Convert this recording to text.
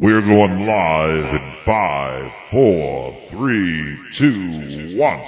We're going live in five, four, three, two, one.